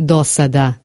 Dosada